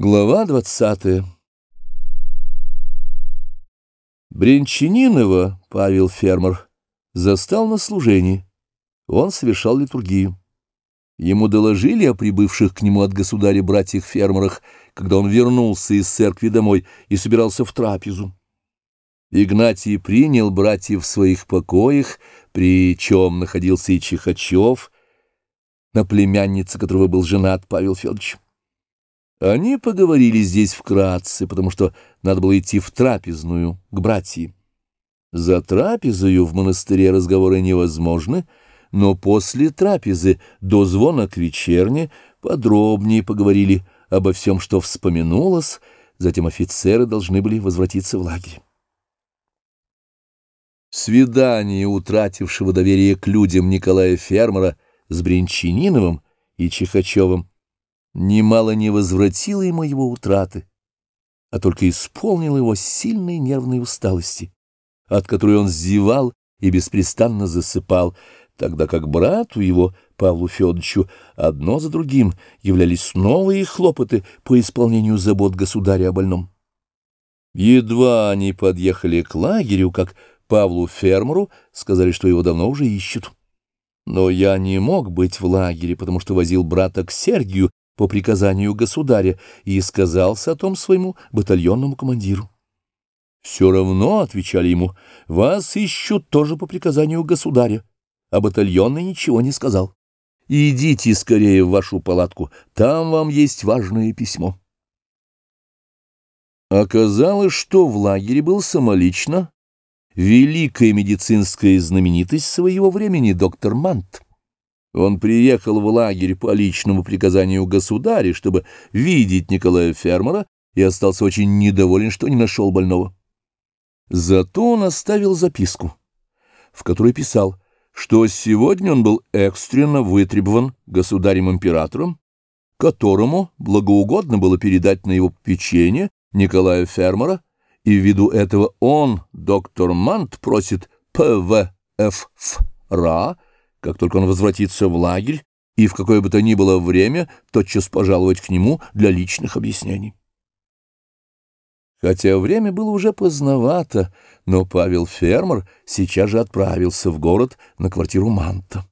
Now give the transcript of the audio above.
Глава двадцатая Бренчанинова Павел Фермер застал на служении. Он совершал литургию. Ему доложили о прибывших к нему от государя братьях-фермерах, когда он вернулся из церкви домой и собирался в трапезу. Игнатий принял братьев в своих покоях, причем находился и Чихачев, на племяннице которого был женат Павел Федорович. Они поговорили здесь вкратце, потому что надо было идти в трапезную, к братьям. За трапезою в монастыре разговоры невозможны, но после трапезы до звона к вечерне подробнее поговорили обо всем, что вспоминулось, затем офицеры должны были возвратиться в лагерь. Свидание утратившего доверие к людям Николая Фермера с Бринчаниновым и Чихачевым немало не возвратила ему его утраты, а только исполнила его сильной нервной усталости, от которой он зевал и беспрестанно засыпал, тогда как брату его, Павлу Федоровичу, одно за другим являлись новые хлопоты по исполнению забот государя о больном. Едва они подъехали к лагерю, как Павлу Фермеру сказали, что его давно уже ищут. Но я не мог быть в лагере, потому что возил брата к Сергию по приказанию государя и сказался о том своему батальонному командиру. Все равно, — отвечали ему, — вас ищут тоже по приказанию государя, а батальонный ничего не сказал. Идите скорее в вашу палатку, там вам есть важное письмо. Оказалось, что в лагере был самолично великая медицинская знаменитость своего времени доктор Мант. Он приехал в лагерь по личному приказанию государя, чтобы видеть Николая Фермера, и остался очень недоволен, что не нашел больного. Зато он оставил записку, в которой писал, что сегодня он был экстренно вытребован государем-императором, которому благоугодно было передать на его печенье Николая Фермера, и ввиду этого он, доктор Мант, просит ПВФ-РА как только он возвратится в лагерь, и в какое бы то ни было время тотчас пожаловать к нему для личных объяснений. Хотя время было уже поздновато, но Павел Фермер сейчас же отправился в город на квартиру Манта.